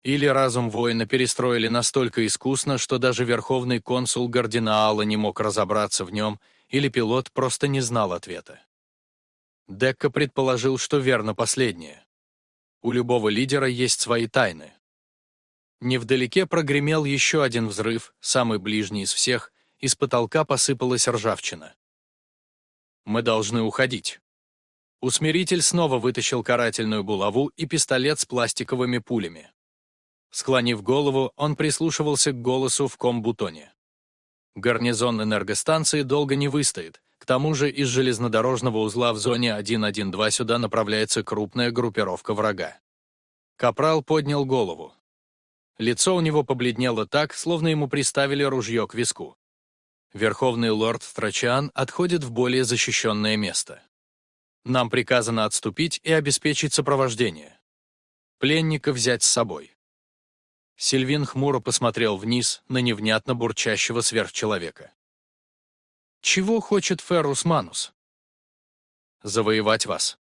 Или разум воина перестроили настолько искусно, что даже верховный консул Гардинаала не мог разобраться в нем, или пилот просто не знал ответа. Декка предположил, что верно последнее. У любого лидера есть свои тайны. Невдалеке прогремел еще один взрыв, самый ближний из всех, из потолка посыпалась ржавчина. «Мы должны уходить». Усмиритель снова вытащил карательную булаву и пистолет с пластиковыми пулями. Склонив голову, он прислушивался к голосу в комбутоне. Гарнизон энергостанции долго не выстоит, к тому же из железнодорожного узла в зоне 112 сюда направляется крупная группировка врага. Капрал поднял голову. Лицо у него побледнело так, словно ему приставили ружье к виску. Верховный лорд Страчан отходит в более защищенное место. Нам приказано отступить и обеспечить сопровождение. Пленника взять с собой. Сильвин хмуро посмотрел вниз на невнятно бурчащего сверхчеловека. «Чего хочет Феррус Манус?» «Завоевать вас».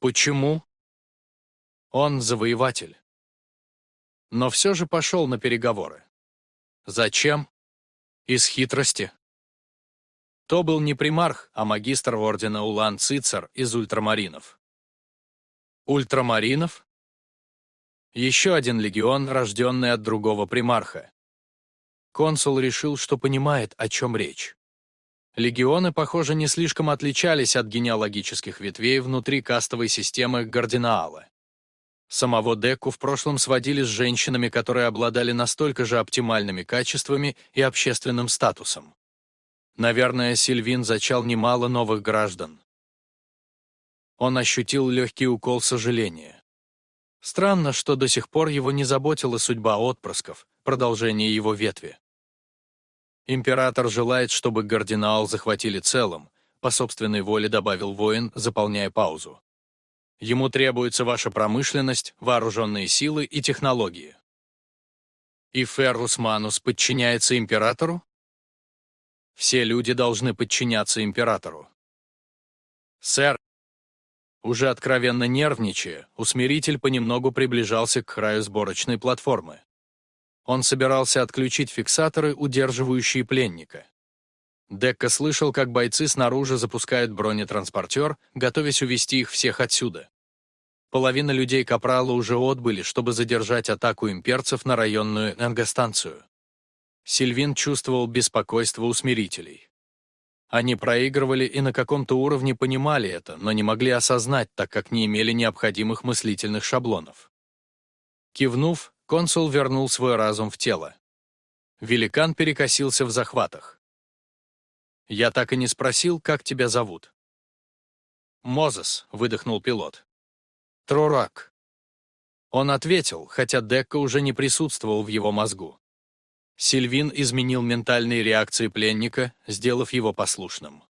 «Почему?» «Он завоеватель». Но все же пошел на переговоры. Зачем? Из хитрости. То был не примарх, а магистр ордена Улан Цицер из ультрамаринов. Ультрамаринов? Еще один легион, рожденный от другого примарха. Консул решил, что понимает, о чем речь. Легионы, похоже, не слишком отличались от генеалогических ветвей внутри кастовой системы Гардинаала. Самого Деку в прошлом сводили с женщинами, которые обладали настолько же оптимальными качествами и общественным статусом. Наверное, Сильвин зачал немало новых граждан. Он ощутил легкий укол сожаления. Странно, что до сих пор его не заботила судьба отпрысков, продолжение его ветви. Император желает, чтобы Гардинал захватили целым, по собственной воле добавил воин, заполняя паузу. Ему требуется ваша промышленность, вооруженные силы и технологии. И Феррус Манус подчиняется императору? Все люди должны подчиняться императору. Сэр, Уже откровенно нервничая, усмиритель понемногу приближался к краю сборочной платформы. Он собирался отключить фиксаторы, удерживающие пленника. Декка слышал, как бойцы снаружи запускают бронетранспортер, готовясь увести их всех отсюда. Половина людей Капрала уже отбыли, чтобы задержать атаку имперцев на районную энергостанцию. Сильвин чувствовал беспокойство усмирителей. Они проигрывали и на каком-то уровне понимали это, но не могли осознать, так как не имели необходимых мыслительных шаблонов. Кивнув, консул вернул свой разум в тело. Великан перекосился в захватах. «Я так и не спросил, как тебя зовут». «Мозес», — выдохнул пилот. «Трорак». Он ответил, хотя Декка уже не присутствовал в его мозгу. Сильвин изменил ментальные реакции пленника, сделав его послушным.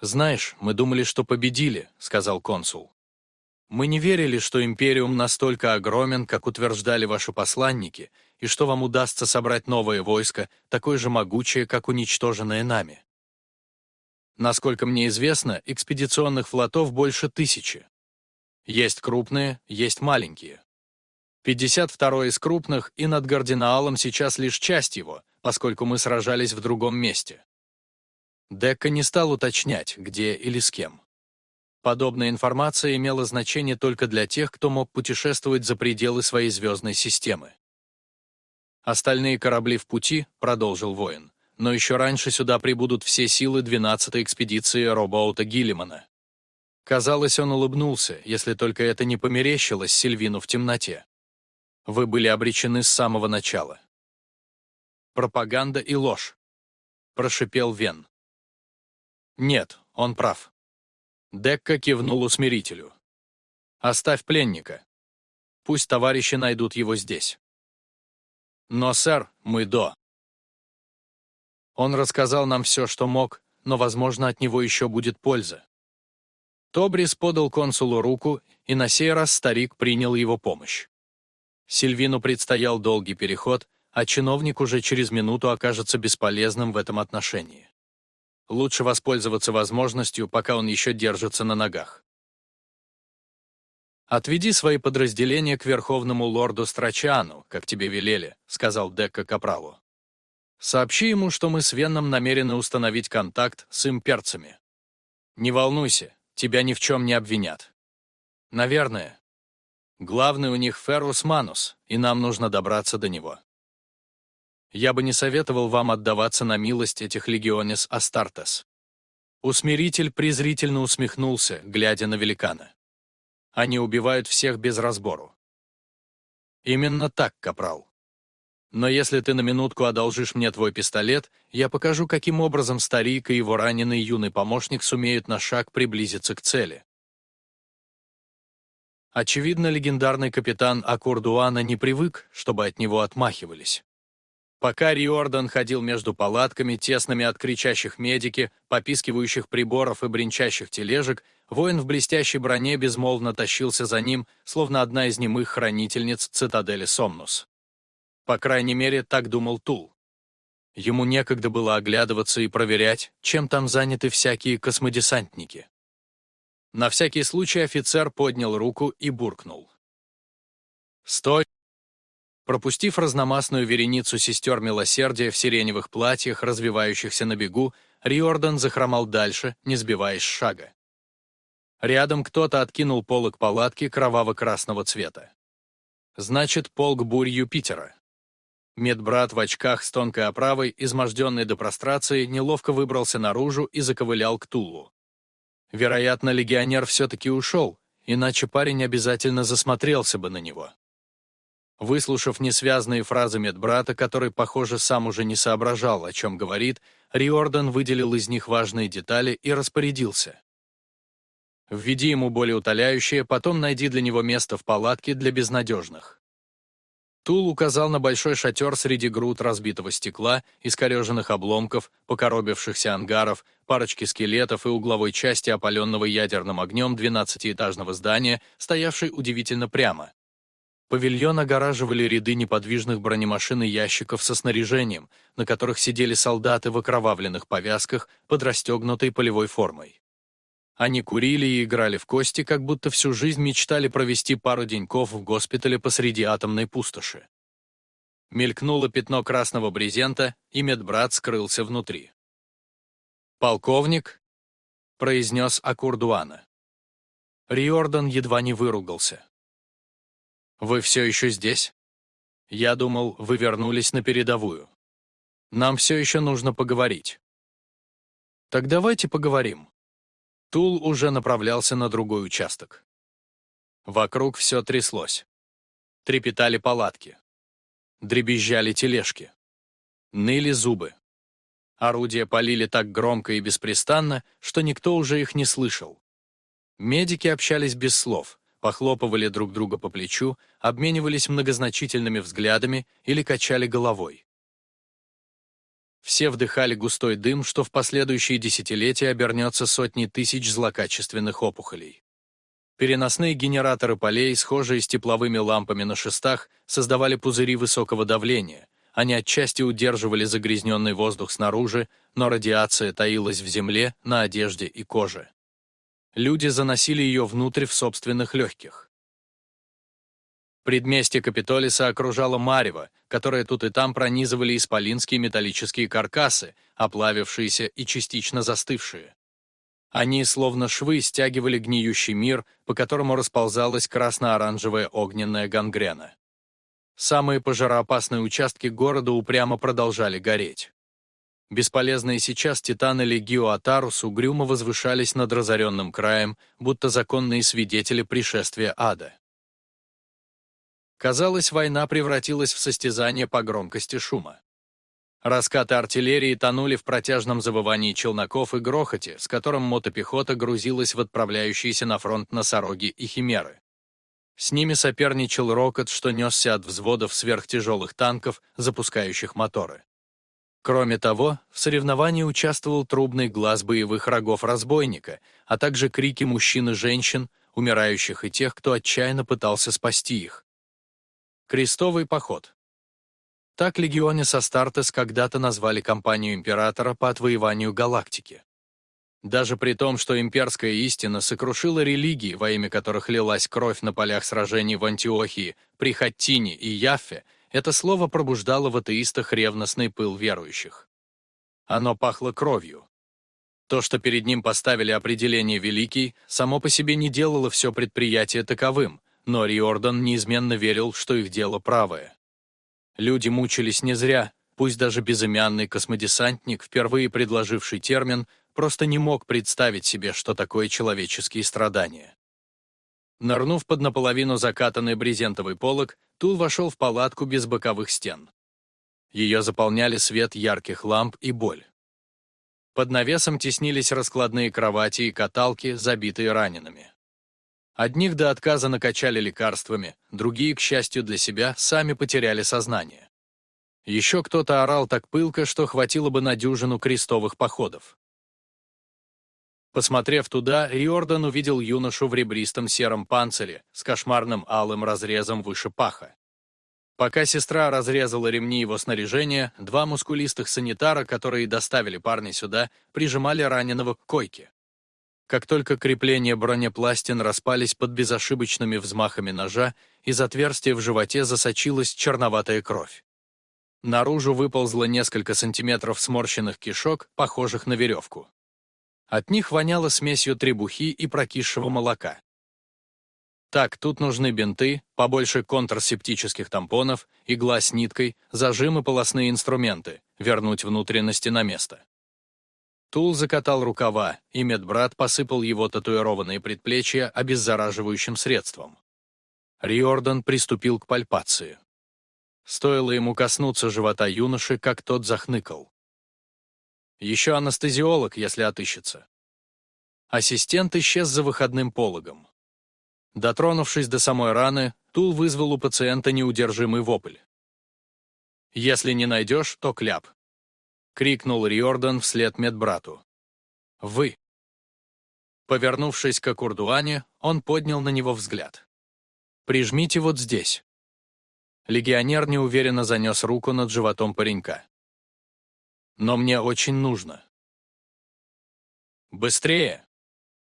«Знаешь, мы думали, что победили», — сказал консул. «Мы не верили, что Империум настолько огромен, как утверждали ваши посланники, и что вам удастся собрать новое войско, такое же могучее, как уничтоженное нами. Насколько мне известно, экспедиционных флотов больше тысячи. Есть крупные, есть маленькие. 52 из крупных, и над Гардинаалом сейчас лишь часть его, поскольку мы сражались в другом месте. Декка не стал уточнять, где или с кем. Подобная информация имела значение только для тех, кто мог путешествовать за пределы своей звездной системы. «Остальные корабли в пути», — продолжил воин, «но еще раньше сюда прибудут все силы 12-й экспедиции Робоута Гиллимана». Казалось, он улыбнулся, если только это не померещилось Сильвину в темноте. Вы были обречены с самого начала. Пропаганда и ложь. Прошипел Вен. Нет, он прав. Декка кивнул усмирителю. Оставь пленника. Пусть товарищи найдут его здесь. Но, сэр, мы до. Он рассказал нам все, что мог, но, возможно, от него еще будет польза. Тобрис подал консулу руку, и на сей раз старик принял его помощь. Сильвину предстоял долгий переход, а чиновник уже через минуту окажется бесполезным в этом отношении. Лучше воспользоваться возможностью, пока он еще держится на ногах. «Отведи свои подразделения к верховному лорду Страчану, как тебе велели», — сказал Декка Капралу. «Сообщи ему, что мы с Венном намерены установить контакт с имперцами. Не волнуйся, тебя ни в чем не обвинят. Наверное, Главный у них Феррус Манус, и нам нужно добраться до него. Я бы не советовал вам отдаваться на милость этих легионес Астартес. Усмиритель презрительно усмехнулся, глядя на великана. Они убивают всех без разбору. Именно так, капрал. Но если ты на минутку одолжишь мне твой пистолет, я покажу, каким образом старик и его раненый юный помощник сумеют на шаг приблизиться к цели. Очевидно, легендарный капитан Акурдуана не привык, чтобы от него отмахивались. Пока Риордан ходил между палатками, тесными от кричащих медики, попискивающих приборов и бренчащих тележек, воин в блестящей броне безмолвно тащился за ним, словно одна из немых хранительниц цитадели Сомнус. По крайней мере, так думал Тул. Ему некогда было оглядываться и проверять, чем там заняты всякие космодесантники. На всякий случай офицер поднял руку и буркнул. «Стой!» Пропустив разномастную вереницу сестер милосердия в сиреневых платьях, развивающихся на бегу, Риордан захромал дальше, не сбиваясь шага. Рядом кто-то откинул полок палатки кроваво-красного цвета. Значит, полк бурь Юпитера. Медбрат в очках с тонкой оправой, изможденный до прострации, неловко выбрался наружу и заковылял к Тулу. Вероятно, легионер все-таки ушел, иначе парень обязательно засмотрелся бы на него. Выслушав несвязные фразы медбрата, который, похоже, сам уже не соображал, о чем говорит, Риордан выделил из них важные детали и распорядился. Введи ему более утоляющее, потом найди для него место в палатке для безнадежных. Тул указал на большой шатер среди груд разбитого стекла, искореженных обломков, покоробившихся ангаров, парочки скелетов и угловой части опаленного ядерным огнем двенадцатиэтажного здания, стоявшей удивительно прямо. Павильон огораживали ряды неподвижных бронемашин и ящиков со снаряжением, на которых сидели солдаты в окровавленных повязках под расстегнутой полевой формой. Они курили и играли в кости, как будто всю жизнь мечтали провести пару деньков в госпитале посреди атомной пустоши. Мелькнуло пятно красного брезента, и медбрат скрылся внутри. «Полковник?» — произнес Акурдуана. Риордан едва не выругался. «Вы все еще здесь? Я думал, вы вернулись на передовую. Нам все еще нужно поговорить». «Так давайте поговорим». Тул уже направлялся на другой участок. Вокруг все тряслось. Трепетали палатки. Дребезжали тележки. Ныли зубы. Орудия полили так громко и беспрестанно, что никто уже их не слышал. Медики общались без слов, похлопывали друг друга по плечу, обменивались многозначительными взглядами или качали головой. Все вдыхали густой дым, что в последующие десятилетия обернется сотней тысяч злокачественных опухолей. Переносные генераторы полей, схожие с тепловыми лампами на шестах, создавали пузыри высокого давления. Они отчасти удерживали загрязненный воздух снаружи, но радиация таилась в земле, на одежде и коже. Люди заносили ее внутрь в собственных легких. Предместье Капитолиса окружало марево, которое тут и там пронизывали исполинские металлические каркасы, оплавившиеся и частично застывшие. Они, словно швы, стягивали гниющий мир, по которому расползалась красно-оранжевая огненная гангрена. Самые пожароопасные участки города упрямо продолжали гореть. Бесполезные сейчас титаны Легио Атарус угрюмо возвышались над разоренным краем, будто законные свидетели пришествия ада. Казалось, война превратилась в состязание по громкости шума. Раскаты артиллерии тонули в протяжном завывании челноков и грохоте, с которым мотопехота грузилась в отправляющиеся на фронт носороги и химеры. С ними соперничал рокот, что несся от взводов сверхтяжелых танков, запускающих моторы. Кроме того, в соревновании участвовал трубный глаз боевых рогов разбойника, а также крики мужчин и женщин, умирающих и тех, кто отчаянно пытался спасти их. Крестовый поход. Так Легионис Астартес когда-то назвали кампанию Императора по отвоеванию галактики. Даже при том, что имперская истина сокрушила религии, во имя которых лилась кровь на полях сражений в Антиохии, при Хаттине и Яффе, это слово пробуждало в атеистах ревностный пыл верующих. Оно пахло кровью. То, что перед ним поставили определение «великий», само по себе не делало все предприятие таковым, но Риордан неизменно верил, что их дело правое. Люди мучились не зря, пусть даже безымянный космодесантник, впервые предложивший термин, просто не мог представить себе, что такое человеческие страдания. Нырнув под наполовину закатанный брезентовый полог, Тул вошел в палатку без боковых стен. Ее заполняли свет ярких ламп и боль. Под навесом теснились раскладные кровати и каталки, забитые ранеными. Одних до отказа накачали лекарствами, другие, к счастью для себя, сами потеряли сознание. Еще кто-то орал так пылко, что хватило бы на дюжину крестовых походов. Посмотрев туда, Риордан увидел юношу в ребристом сером панцире с кошмарным алым разрезом выше паха. Пока сестра разрезала ремни его снаряжения, два мускулистых санитара, которые доставили парня сюда, прижимали раненого к койке. Как только крепления бронепластин распались под безошибочными взмахами ножа, из отверстия в животе засочилась черноватая кровь. Наружу выползло несколько сантиметров сморщенных кишок, похожих на веревку. От них воняло смесью требухи и прокисшего молока. Так, тут нужны бинты, побольше контрсептических тампонов, игла с ниткой, зажимы полостные инструменты, вернуть внутренности на место. Тул закатал рукава, и медбрат посыпал его татуированные предплечья обеззараживающим средством. Риордан приступил к пальпации. Стоило ему коснуться живота юноши, как тот захныкал. Еще анестезиолог, если отыщется. Ассистент исчез за выходным пологом. Дотронувшись до самой раны, Тул вызвал у пациента неудержимый вопль. «Если не найдешь, то кляп», — крикнул Риордан вслед медбрату. «Вы!» Повернувшись к Акурдуане, он поднял на него взгляд. «Прижмите вот здесь». Легионер неуверенно занес руку над животом паренька. «Но мне очень нужно». «Быстрее!»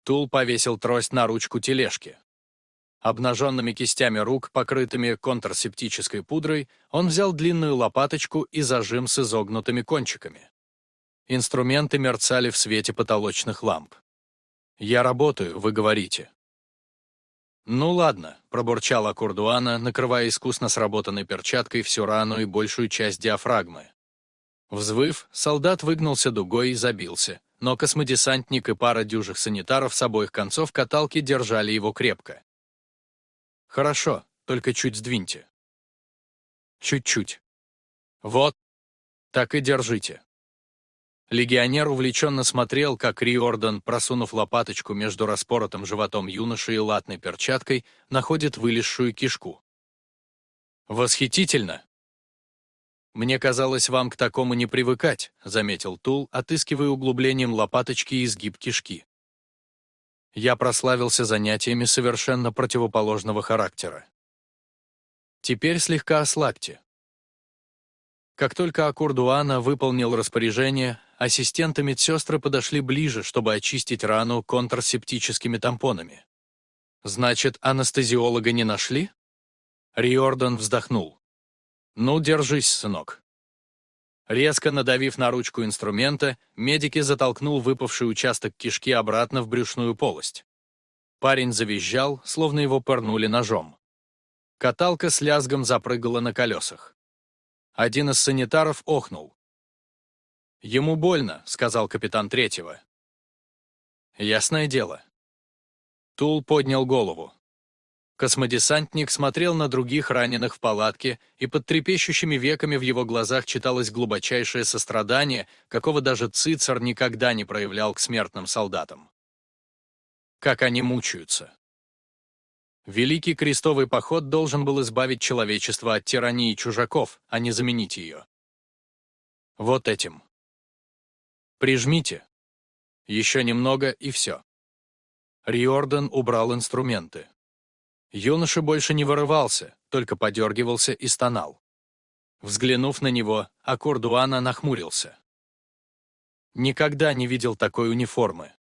Тул повесил трость на ручку тележки. Обнаженными кистями рук, покрытыми контрсептической пудрой, он взял длинную лопаточку и зажим с изогнутыми кончиками. Инструменты мерцали в свете потолочных ламп. «Я работаю, вы говорите». «Ну ладно», — пробурчал Акурдуана, накрывая искусно сработанной перчаткой всю рану и большую часть диафрагмы. Взвыв, солдат выгнулся дугой и забился, но космодесантник и пара дюжих санитаров с обоих концов каталки держали его крепко. «Хорошо, только чуть сдвиньте». «Чуть-чуть». «Вот. Так и держите». Легионер увлеченно смотрел, как Риордан, просунув лопаточку между распоротым животом юноши и латной перчаткой, находит вылезшую кишку. «Восхитительно!» «Мне казалось, вам к такому не привыкать», — заметил Тул, отыскивая углублением лопаточки изгиб кишки. Я прославился занятиями совершенно противоположного характера. Теперь слегка ослабьте. Как только Акурдуана выполнил распоряжение, ассистенты медсестры подошли ближе, чтобы очистить рану контрсептическими тампонами. «Значит, анестезиолога не нашли?» Риордан вздохнул. «Ну, держись, сынок». Резко надавив на ручку инструмента, медики затолкнул выпавший участок кишки обратно в брюшную полость. Парень завизжал, словно его пырнули ножом. Каталка с лязгом запрыгала на колесах. Один из санитаров охнул. «Ему больно», — сказал капитан третьего. «Ясное дело». Тул поднял голову. Космодесантник смотрел на других раненых в палатке, и под трепещущими веками в его глазах читалось глубочайшее сострадание, какого даже Цицер никогда не проявлял к смертным солдатам. Как они мучаются. Великий крестовый поход должен был избавить человечество от тирании чужаков, а не заменить ее. Вот этим. Прижмите. Еще немного, и все. Риордан убрал инструменты. Юноша больше не вырывался, только подергивался и стонал. Взглянув на него, Аккордуана нахмурился. Никогда не видел такой униформы.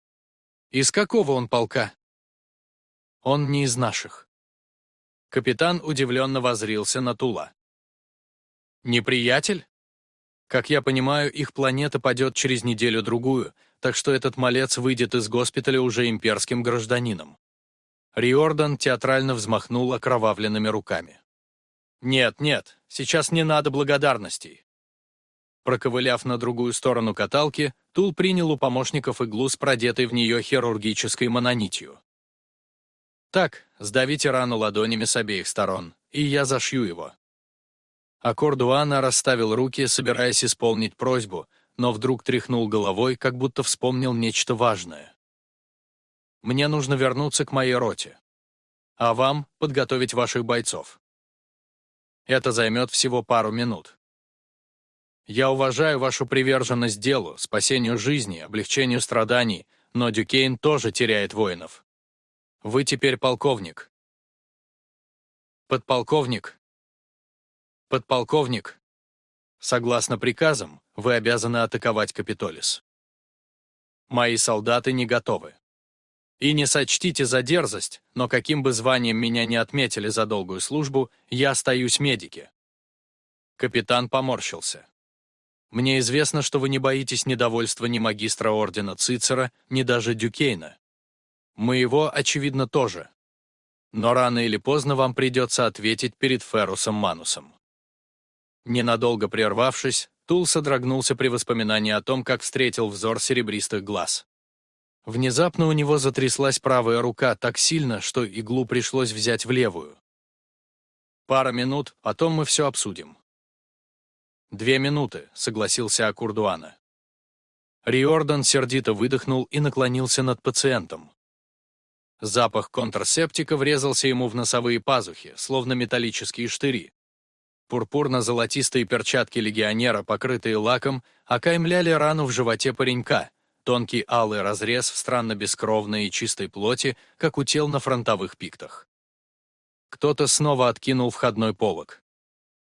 Из какого он полка? Он не из наших. Капитан удивленно возрился на Тула. «Неприятель?» Как я понимаю, их планета падет через неделю-другую, так что этот малец выйдет из госпиталя уже имперским гражданином. Риордан театрально взмахнул окровавленными руками. «Нет, нет, сейчас не надо благодарностей». Проковыляв на другую сторону каталки, Тул принял у помощников иглу с продетой в нее хирургической мононитью. «Так, сдавите рану ладонями с обеих сторон, и я зашью его». Аккордуана расставил руки, собираясь исполнить просьбу, но вдруг тряхнул головой, как будто вспомнил нечто важное. «Мне нужно вернуться к моей роте. А вам — подготовить ваших бойцов. Это займет всего пару минут. Я уважаю вашу приверженность делу, спасению жизни, облегчению страданий, но Дюкейн тоже теряет воинов. Вы теперь полковник. Подполковник, «Подполковник, согласно приказам, вы обязаны атаковать Капитолис. Мои солдаты не готовы. И не сочтите за дерзость, но каким бы званием меня не отметили за долгую службу, я остаюсь медике». Капитан поморщился. «Мне известно, что вы не боитесь недовольства ни магистра ордена Цицера, ни даже Дюкейна. Моего, очевидно, тоже. Но рано или поздно вам придется ответить перед Ферусом Манусом. Ненадолго прервавшись, Тул содрогнулся при воспоминании о том, как встретил взор серебристых глаз. Внезапно у него затряслась правая рука так сильно, что иглу пришлось взять в левую. «Пара минут, потом мы все обсудим». «Две минуты», — согласился Акурдуана. Риордан сердито выдохнул и наклонился над пациентом. Запах контрсептика врезался ему в носовые пазухи, словно металлические штыри. Пурпурно-золотистые перчатки легионера, покрытые лаком, окаймляли рану в животе паренька, тонкий алый разрез в странно бескровной и чистой плоти, как у тел на фронтовых пиктах. Кто-то снова откинул входной полог.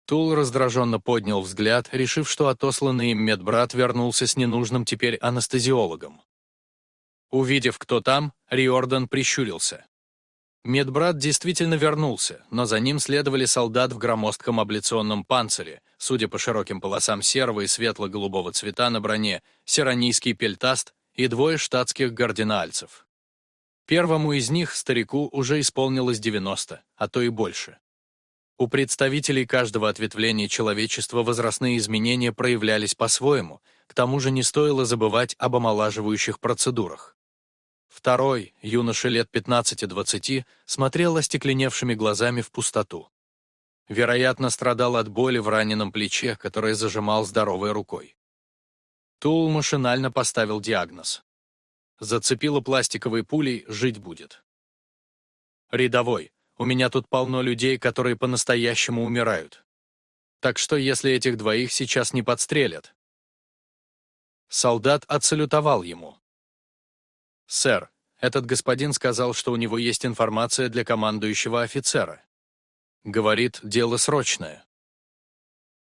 Тул раздраженно поднял взгляд, решив, что отосланный им медбрат вернулся с ненужным теперь анестезиологом. Увидев, кто там, Риордан прищурился. Медбрат действительно вернулся, но за ним следовали солдат в громоздком абляционном панцире, судя по широким полосам серого и светло-голубого цвета на броне, сиронийский пельтаст и двое штатских гардинальцев. Первому из них, старику, уже исполнилось 90, а то и больше. У представителей каждого ответвления человечества возрастные изменения проявлялись по-своему, к тому же не стоило забывать об омолаживающих процедурах. Второй, юноша лет 15-20, смотрел остекленевшими глазами в пустоту. Вероятно, страдал от боли в раненом плече, которое зажимал здоровой рукой. Тул машинально поставил диагноз. Зацепило пластиковой пулей, жить будет. «Рядовой, у меня тут полно людей, которые по-настоящему умирают. Так что, если этих двоих сейчас не подстрелят?» Солдат отсалютовал ему. «Сэр, этот господин сказал, что у него есть информация для командующего офицера. Говорит, дело срочное».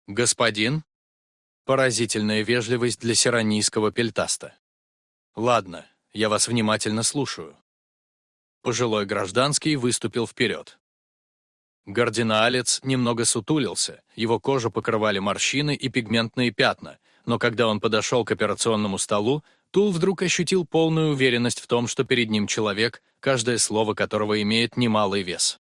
«Господин?» Поразительная вежливость для сиронийского пельтаста. «Ладно, я вас внимательно слушаю». Пожилой гражданский выступил вперед. Гардинаалец немного сутулился, его кожу покрывали морщины и пигментные пятна, но когда он подошел к операционному столу, Тул вдруг ощутил полную уверенность в том, что перед ним человек, каждое слово которого имеет немалый вес.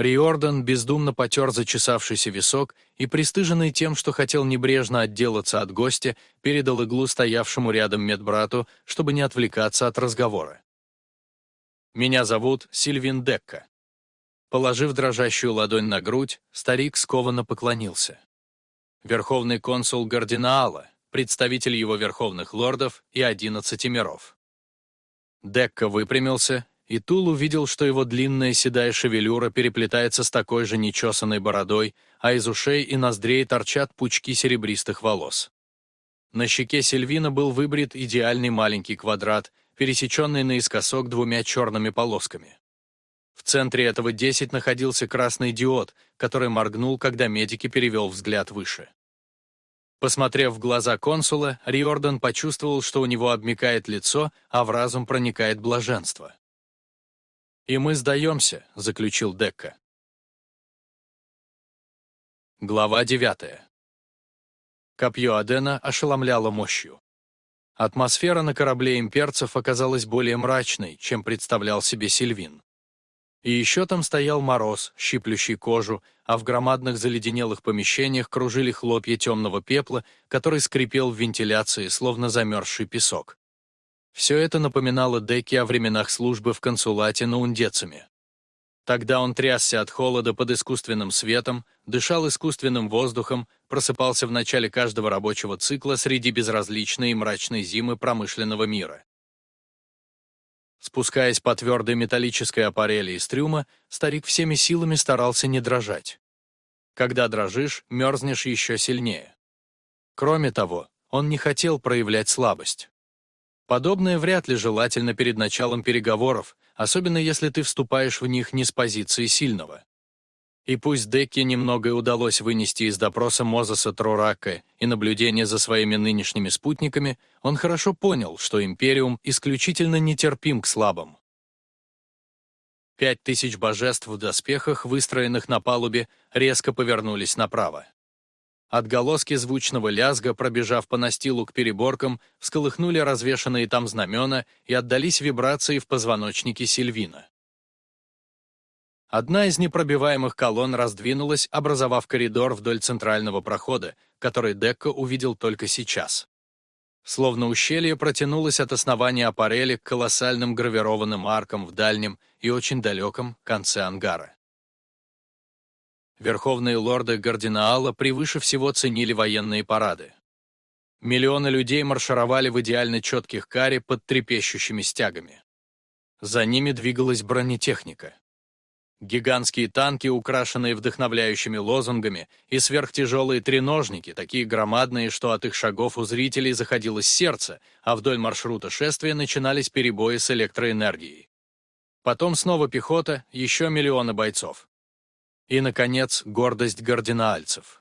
Риордан бездумно потер зачесавшийся висок и, пристыженный тем, что хотел небрежно отделаться от гостя, передал иглу стоявшему рядом медбрату, чтобы не отвлекаться от разговора. «Меня зовут Сильвин Декка». Положив дрожащую ладонь на грудь, старик скованно поклонился. Верховный консул Гардинаала, представитель его верховных лордов и одиннадцати миров. Декка выпрямился, и Тул увидел, что его длинная седая шевелюра переплетается с такой же нечесанной бородой, а из ушей и ноздрей торчат пучки серебристых волос. На щеке Сильвина был выбрит идеальный маленький квадрат, пересеченный наискосок двумя черными полосками. В центре этого 10 находился красный диод, который моргнул, когда медики перевел взгляд выше. Посмотрев в глаза консула, Риордан почувствовал, что у него обмикает лицо, а в разум проникает блаженство. «И мы сдаемся», — заключил Декка. Глава 9. Копье Адена ошеломляло мощью. Атмосфера на корабле имперцев оказалась более мрачной, чем представлял себе Сильвин. И еще там стоял мороз, щиплющий кожу, а в громадных заледенелых помещениях кружили хлопья темного пепла, который скрипел в вентиляции, словно замерзший песок. Все это напоминало Деки о временах службы в консулате на Ундецами. Тогда он трясся от холода под искусственным светом, дышал искусственным воздухом, просыпался в начале каждого рабочего цикла среди безразличной и мрачной зимы промышленного мира. Спускаясь по твердой металлической аппарели из трюма, старик всеми силами старался не дрожать. Когда дрожишь, мерзнешь еще сильнее. Кроме того, он не хотел проявлять слабость. Подобное вряд ли желательно перед началом переговоров, особенно если ты вступаешь в них не с позиции сильного. И пусть Декке немного удалось вынести из допроса Мозеса Трурака и наблюдения за своими нынешними спутниками, он хорошо понял, что Империум исключительно нетерпим к слабым. Пять тысяч божеств в доспехах, выстроенных на палубе, резко повернулись направо. Отголоски звучного лязга, пробежав по настилу к переборкам, всколыхнули развешанные там знамена и отдались вибрации в позвоночнике Сильвина. Одна из непробиваемых колонн раздвинулась, образовав коридор вдоль центрального прохода, который Декко увидел только сейчас. Словно ущелье протянулось от основания аппарели к колоссальным гравированным аркам в дальнем и очень далеком конце ангара. Верховные лорды Гардинаала превыше всего ценили военные парады. Миллионы людей маршировали в идеально четких каре под трепещущими стягами. За ними двигалась бронетехника. Гигантские танки, украшенные вдохновляющими лозунгами, и сверхтяжелые треножники, такие громадные, что от их шагов у зрителей заходилось сердце, а вдоль маршрута шествия начинались перебои с электроэнергией. Потом снова пехота, еще миллионы бойцов. И, наконец, гордость гардинаальцев.